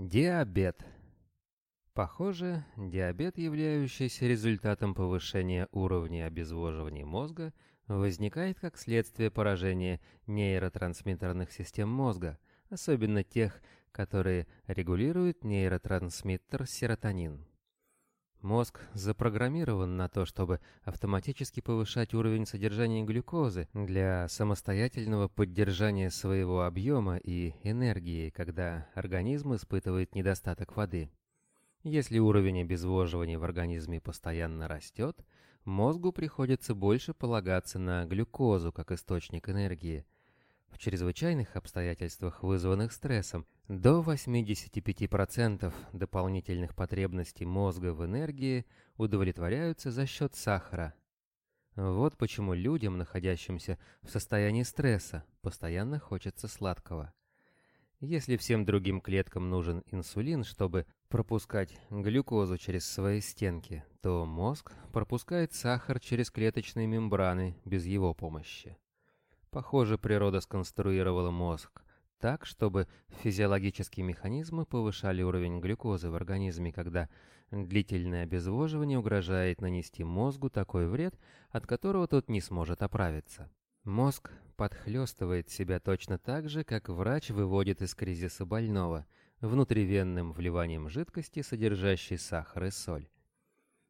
Диабет. Похоже, диабет, являющийся результатом повышения уровня обезвоживания мозга, возникает как следствие поражения нейротрансмиттерных систем мозга, особенно тех, которые регулируют нейротрансмиттер серотонин. Мозг запрограммирован на то, чтобы автоматически повышать уровень содержания глюкозы для самостоятельного поддержания своего объема и энергии, когда организм испытывает недостаток воды. Если уровень обезвоживания в организме постоянно растет, мозгу приходится больше полагаться на глюкозу как источник энергии – в чрезвычайных обстоятельствах, вызванных стрессом, до 85% дополнительных потребностей мозга в энергии удовлетворяются за счет сахара. Вот почему людям, находящимся в состоянии стресса, постоянно хочется сладкого. Если всем другим клеткам нужен инсулин, чтобы пропускать глюкозу через свои стенки, то мозг пропускает сахар через клеточные мембраны без его помощи. Похоже, природа сконструировала мозг так, чтобы физиологические механизмы повышали уровень глюкозы в организме, когда длительное обезвоживание угрожает нанести мозгу такой вред, от которого тот не сможет оправиться. Мозг подхлестывает себя точно так же, как врач выводит из кризиса больного, внутривенным вливанием жидкости, содержащей сахар и соль.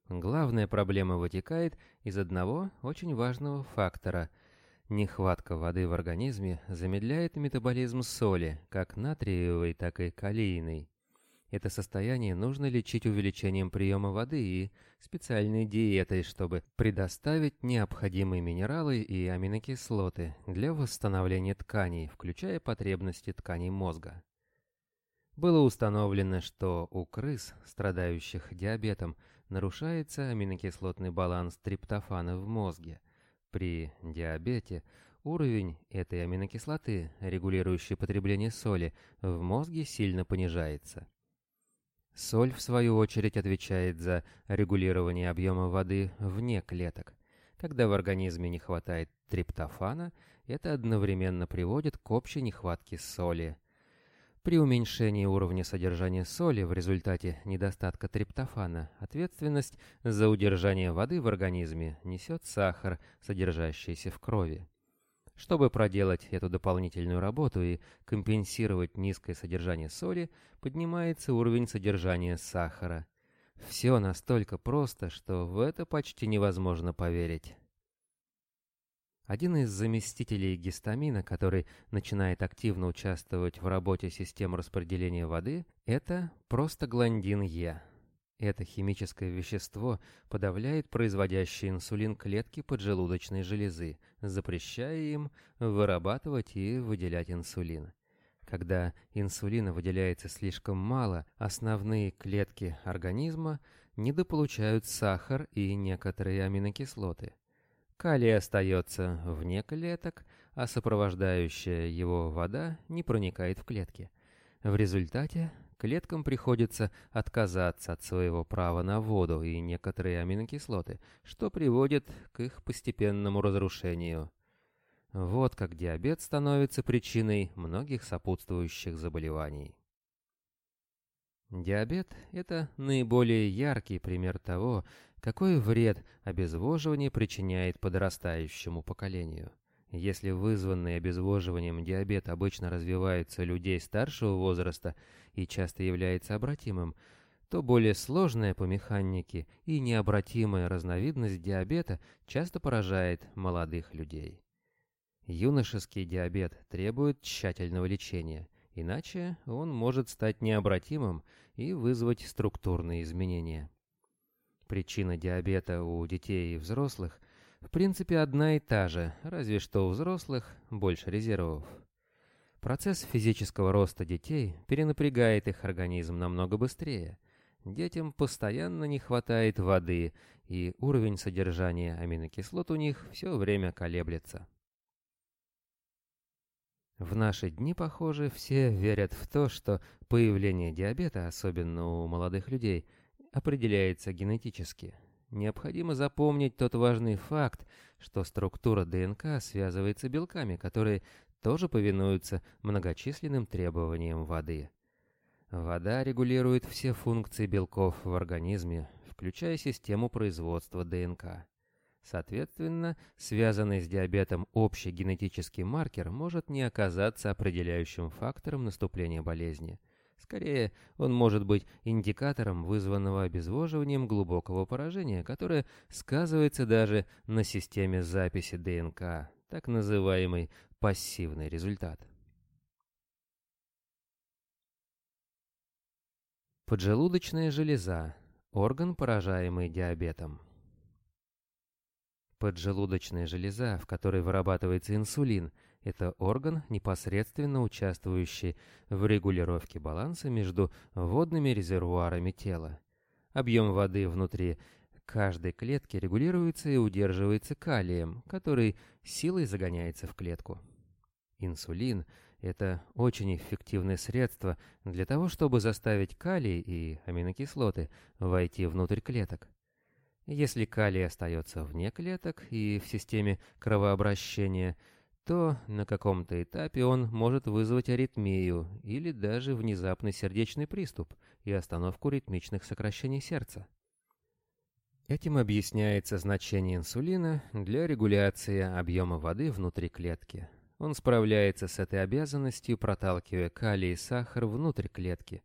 Главная проблема вытекает из одного очень важного фактора – Нехватка воды в организме замедляет метаболизм соли, как натриевой, так и калийной. Это состояние нужно лечить увеличением приема воды и специальной диетой, чтобы предоставить необходимые минералы и аминокислоты для восстановления тканей, включая потребности тканей мозга. Было установлено, что у крыс, страдающих диабетом, нарушается аминокислотный баланс триптофана в мозге – при диабете уровень этой аминокислоты, регулирующей потребление соли, в мозге сильно понижается. Соль, в свою очередь, отвечает за регулирование объема воды вне клеток. Когда в организме не хватает триптофана, это одновременно приводит к общей нехватке соли – при уменьшении уровня содержания соли в результате недостатка триптофана ответственность за удержание воды в организме несет сахар, содержащийся в крови. Чтобы проделать эту дополнительную работу и компенсировать низкое содержание соли, поднимается уровень содержания сахара. Все настолько просто, что в это почти невозможно поверить. Один из заместителей гистамина, который начинает активно участвовать в работе системы распределения воды, это простагландин Е. Это химическое вещество подавляет производящий инсулин клетки поджелудочной железы, запрещая им вырабатывать и выделять инсулин. Когда инсулина выделяется слишком мало, основные клетки организма недополучают сахар и некоторые аминокислоты. Калий остается вне клеток, а сопровождающая его вода не проникает в клетки. В результате клеткам приходится отказаться от своего права на воду и некоторые аминокислоты, что приводит к их постепенному разрушению. Вот как диабет становится причиной многих сопутствующих заболеваний. Диабет – это наиболее яркий пример того, какой вред обезвоживание причиняет подрастающему поколению. Если вызванный обезвоживанием диабет обычно развивается у людей старшего возраста и часто является обратимым, то более сложная по механике и необратимая разновидность диабета часто поражает молодых людей. Юношеский диабет требует тщательного лечения, иначе он может стать необратимым и вызвать структурные изменения. Причина диабета у детей и взрослых в принципе одна и та же, разве что у взрослых больше резервов. Процесс физического роста детей перенапрягает их организм намного быстрее. Детям постоянно не хватает воды, и уровень содержания аминокислот у них все время колеблется. В наши дни, похоже, все верят в то, что появление диабета, особенно у молодых людей – определяется генетически. Необходимо запомнить тот важный факт, что структура ДНК связывается белками, которые тоже повинуются многочисленным требованиям воды. Вода регулирует все функции белков в организме, включая систему производства ДНК. Соответственно, связанный с диабетом общий генетический маркер может не оказаться определяющим фактором наступления болезни. Скорее, он может быть индикатором вызванного обезвоживанием глубокого поражения, которое сказывается даже на системе записи ДНК, так называемый пассивный результат. Поджелудочная железа – орган, поражаемый диабетом. Поджелудочная железа, в которой вырабатывается инсулин, это орган, непосредственно участвующий в регулировке баланса между водными резервуарами тела. Объем воды внутри каждой клетки регулируется и удерживается калием, который силой загоняется в клетку. Инсулин – это очень эффективное средство для того, чтобы заставить калий и аминокислоты войти внутрь клеток. Если калий остается вне клеток и в системе кровообращения, то на каком-то этапе он может вызвать аритмию или даже внезапный сердечный приступ и остановку ритмичных сокращений сердца. Этим объясняется значение инсулина для регуляции объема воды внутри клетки. Он справляется с этой обязанностью, проталкивая калий и сахар внутрь клетки,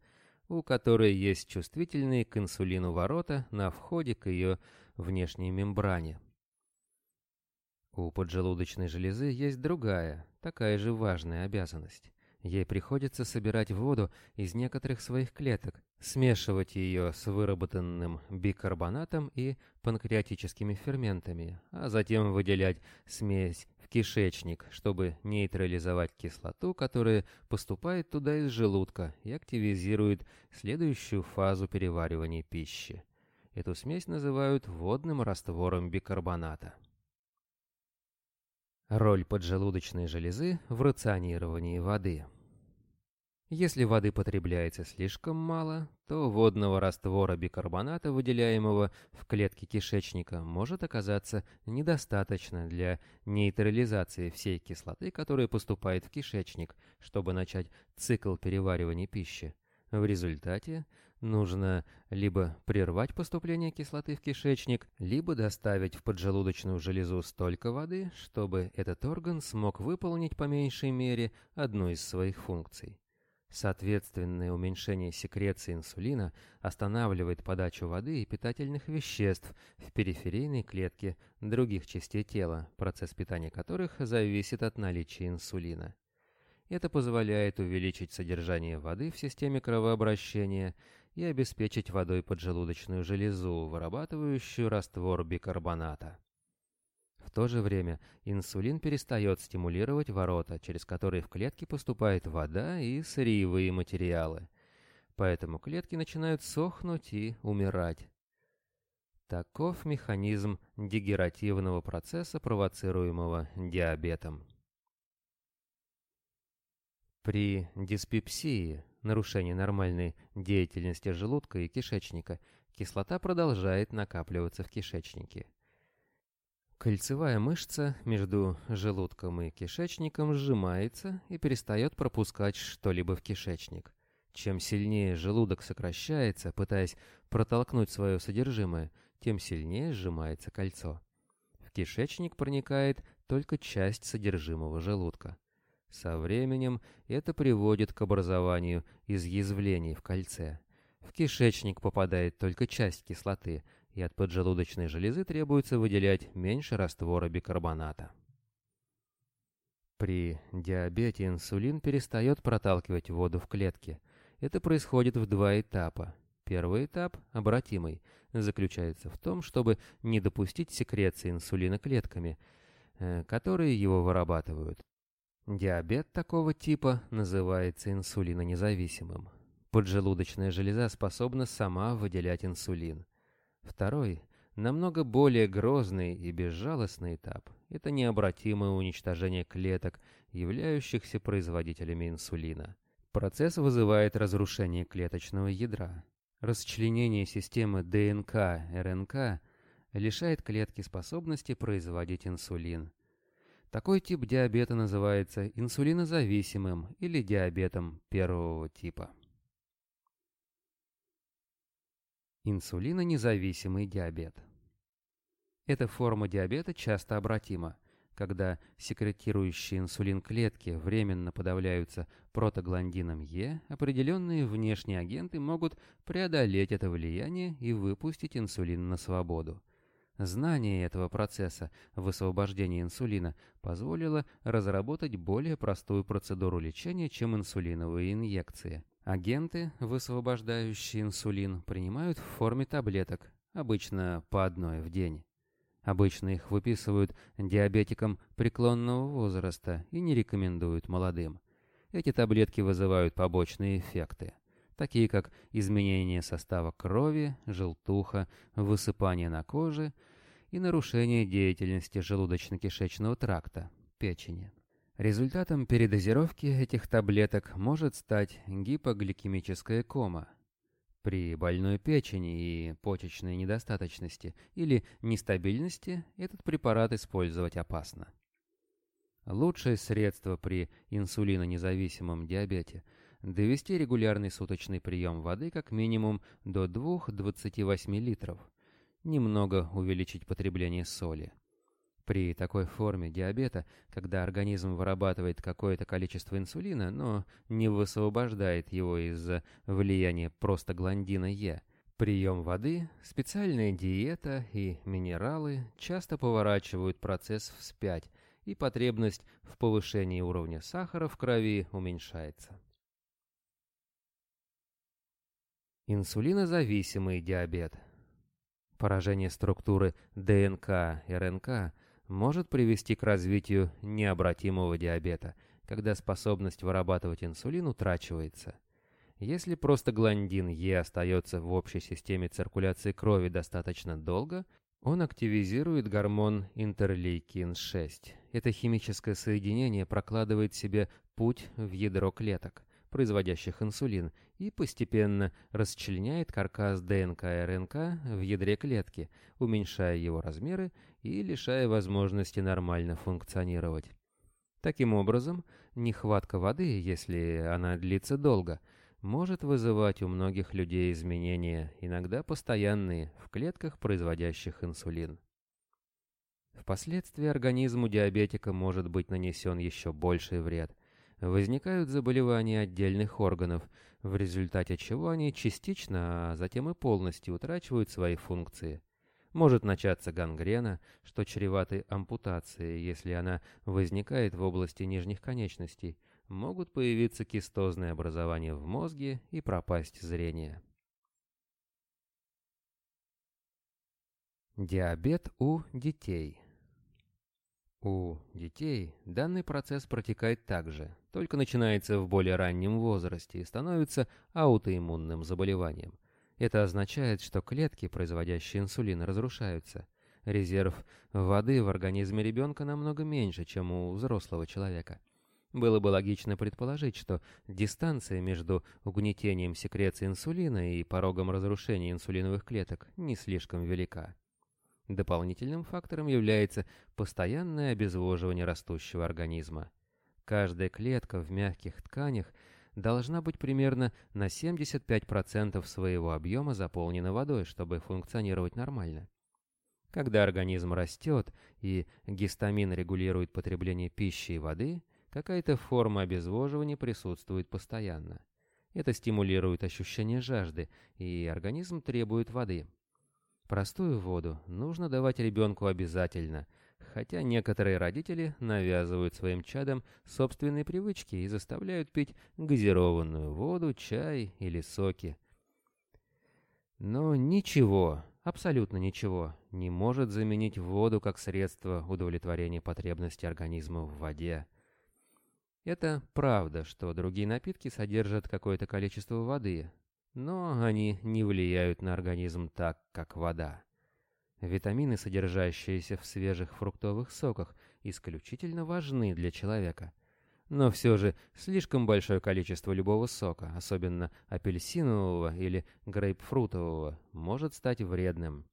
у которой есть чувствительные к инсулину ворота на входе к ее внешней мембране. У поджелудочной железы есть другая, такая же важная обязанность. Ей приходится собирать воду из некоторых своих клеток, смешивать ее с выработанным бикарбонатом и панкреатическими ферментами, а затем выделять смесь кишечник, чтобы нейтрализовать кислоту, которая поступает туда из желудка и активизирует следующую фазу переваривания пищи. Эту смесь называют водным раствором бикарбоната. Роль поджелудочной железы в рационировании воды – если воды потребляется слишком мало, то водного раствора бикарбоната, выделяемого в клетке кишечника, может оказаться недостаточно для нейтрализации всей кислоты, которая поступает в кишечник, чтобы начать цикл переваривания пищи. В результате нужно либо прервать поступление кислоты в кишечник, либо доставить в поджелудочную железу столько воды, чтобы этот орган смог выполнить по меньшей мере одну из своих функций. Соответственное уменьшение секреции инсулина останавливает подачу воды и питательных веществ в периферийной клетке других частей тела, процесс питания которых зависит от наличия инсулина. Это позволяет увеличить содержание воды в системе кровообращения и обеспечить водой поджелудочную железу, вырабатывающую раствор бикарбоната. В то же время инсулин перестает стимулировать ворота, через которые в клетки поступает вода и сырьевые материалы. Поэтому клетки начинают сохнуть и умирать. Таков механизм дегеративного процесса, провоцируемого диабетом. При диспепсии, нарушении нормальной деятельности желудка и кишечника, кислота продолжает накапливаться в кишечнике. Кольцевая мышца между желудком и кишечником сжимается и перестает пропускать что-либо в кишечник. Чем сильнее желудок сокращается, пытаясь протолкнуть свое содержимое, тем сильнее сжимается кольцо. В кишечник проникает только часть содержимого желудка. Со временем это приводит к образованию изъязвлений в кольце. В кишечник попадает только часть кислоты, и от поджелудочной железы требуется выделять меньше раствора бикарбоната. При диабете инсулин перестает проталкивать воду в клетки. Это происходит в два этапа. Первый этап, обратимый, заключается в том, чтобы не допустить секреции инсулина клетками, э, которые его вырабатывают. Диабет такого типа называется инсулинонезависимым. Поджелудочная железа способна сама выделять инсулин. Второй, намного более грозный и безжалостный этап – это необратимое уничтожение клеток, являющихся производителями инсулина. Процесс вызывает разрушение клеточного ядра. Расчленение системы ДНК-РНК лишает клетки способности производить инсулин. Такой тип диабета называется инсулинозависимым или диабетом первого типа. Инсулинонезависимый диабет. Эта форма диабета часто обратима. Когда секретирующие инсулин клетки временно подавляются протогландином Е, определенные внешние агенты могут преодолеть это влияние и выпустить инсулин на свободу. Знание этого процесса высвобождения инсулина позволило разработать более простую процедуру лечения, чем инсулиновые инъекции. Агенты, высвобождающие инсулин, принимают в форме таблеток, обычно по одной в день. Обычно их выписывают диабетикам преклонного возраста и не рекомендуют молодым. Эти таблетки вызывают побочные эффекты, такие как изменение состава крови, желтуха, высыпание на коже и нарушение деятельности желудочно-кишечного тракта, печени. Результатом передозировки этих таблеток может стать гипогликемическая кома при больной печени и почечной недостаточности или нестабильности этот препарат использовать опасно. Лучшее средство при инсулинонезависимом диабете – довести регулярный суточный прием воды как минимум до 2-28 литров, немного увеличить потребление соли – при такой форме диабета, когда организм вырабатывает какое-то количество инсулина, но не высвобождает его из-за влияния простагландина Е, прием воды, специальная диета и минералы часто поворачивают процесс вспять, и потребность в повышении уровня сахара в крови уменьшается. Инсулинозависимый диабет. Поражение структуры ДНК и РНК может привести к развитию необратимого диабета, когда способность вырабатывать инсулин утрачивается. Если просто гландин Е остается в общей системе циркуляции крови достаточно долго, он активизирует гормон интерлейкин-6. Это химическое соединение прокладывает себе путь в ядро клеток, производящих инсулин, и постепенно расчленяет каркас ДНК и РНК в ядре клетки, уменьшая его размеры и лишая возможности нормально функционировать. Таким образом, нехватка воды, если она длится долго, может вызывать у многих людей изменения, иногда постоянные, в клетках, производящих инсулин. Впоследствии организму диабетика может быть нанесен еще больший вред. Возникают заболевания отдельных органов, в результате чего они частично, а затем и полностью утрачивают свои функции – может начаться гангрена, что чреваты ампутацией, если она возникает в области нижних конечностей. Могут появиться кистозные образования в мозге и пропасть зрение. Диабет у детей. У детей данный процесс протекает так же, только начинается в более раннем возрасте и становится аутоиммунным заболеванием. Это означает, что клетки, производящие инсулин, разрушаются. Резерв воды в организме ребенка намного меньше, чем у взрослого человека. Было бы логично предположить, что дистанция между угнетением секреции инсулина и порогом разрушения инсулиновых клеток не слишком велика. Дополнительным фактором является постоянное обезвоживание растущего организма. Каждая клетка в мягких тканях – должна быть примерно на 75% своего объема заполнена водой, чтобы функционировать нормально. Когда организм растет и гистамин регулирует потребление пищи и воды, какая-то форма обезвоживания присутствует постоянно. Это стимулирует ощущение жажды, и организм требует воды. Простую воду нужно давать ребенку обязательно – хотя некоторые родители навязывают своим чадам собственные привычки и заставляют пить газированную воду, чай или соки. Но ничего, абсолютно ничего, не может заменить воду как средство удовлетворения потребностей организма в воде. Это правда, что другие напитки содержат какое-то количество воды, но они не влияют на организм так, как вода. Витамины, содержащиеся в свежих фруктовых соках, исключительно важны для человека. Но все же слишком большое количество любого сока, особенно апельсинового или грейпфрутового, может стать вредным.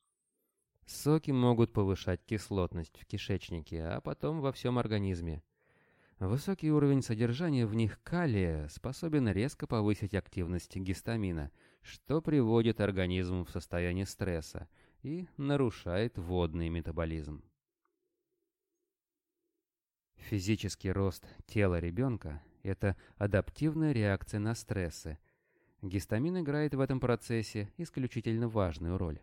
Соки могут повышать кислотность в кишечнике, а потом во всем организме. Высокий уровень содержания в них калия способен резко повысить активность гистамина, что приводит организм в состояние стресса и нарушает водный метаболизм. Физический рост тела ребенка – это адаптивная реакция на стрессы. Гистамин играет в этом процессе исключительно важную роль.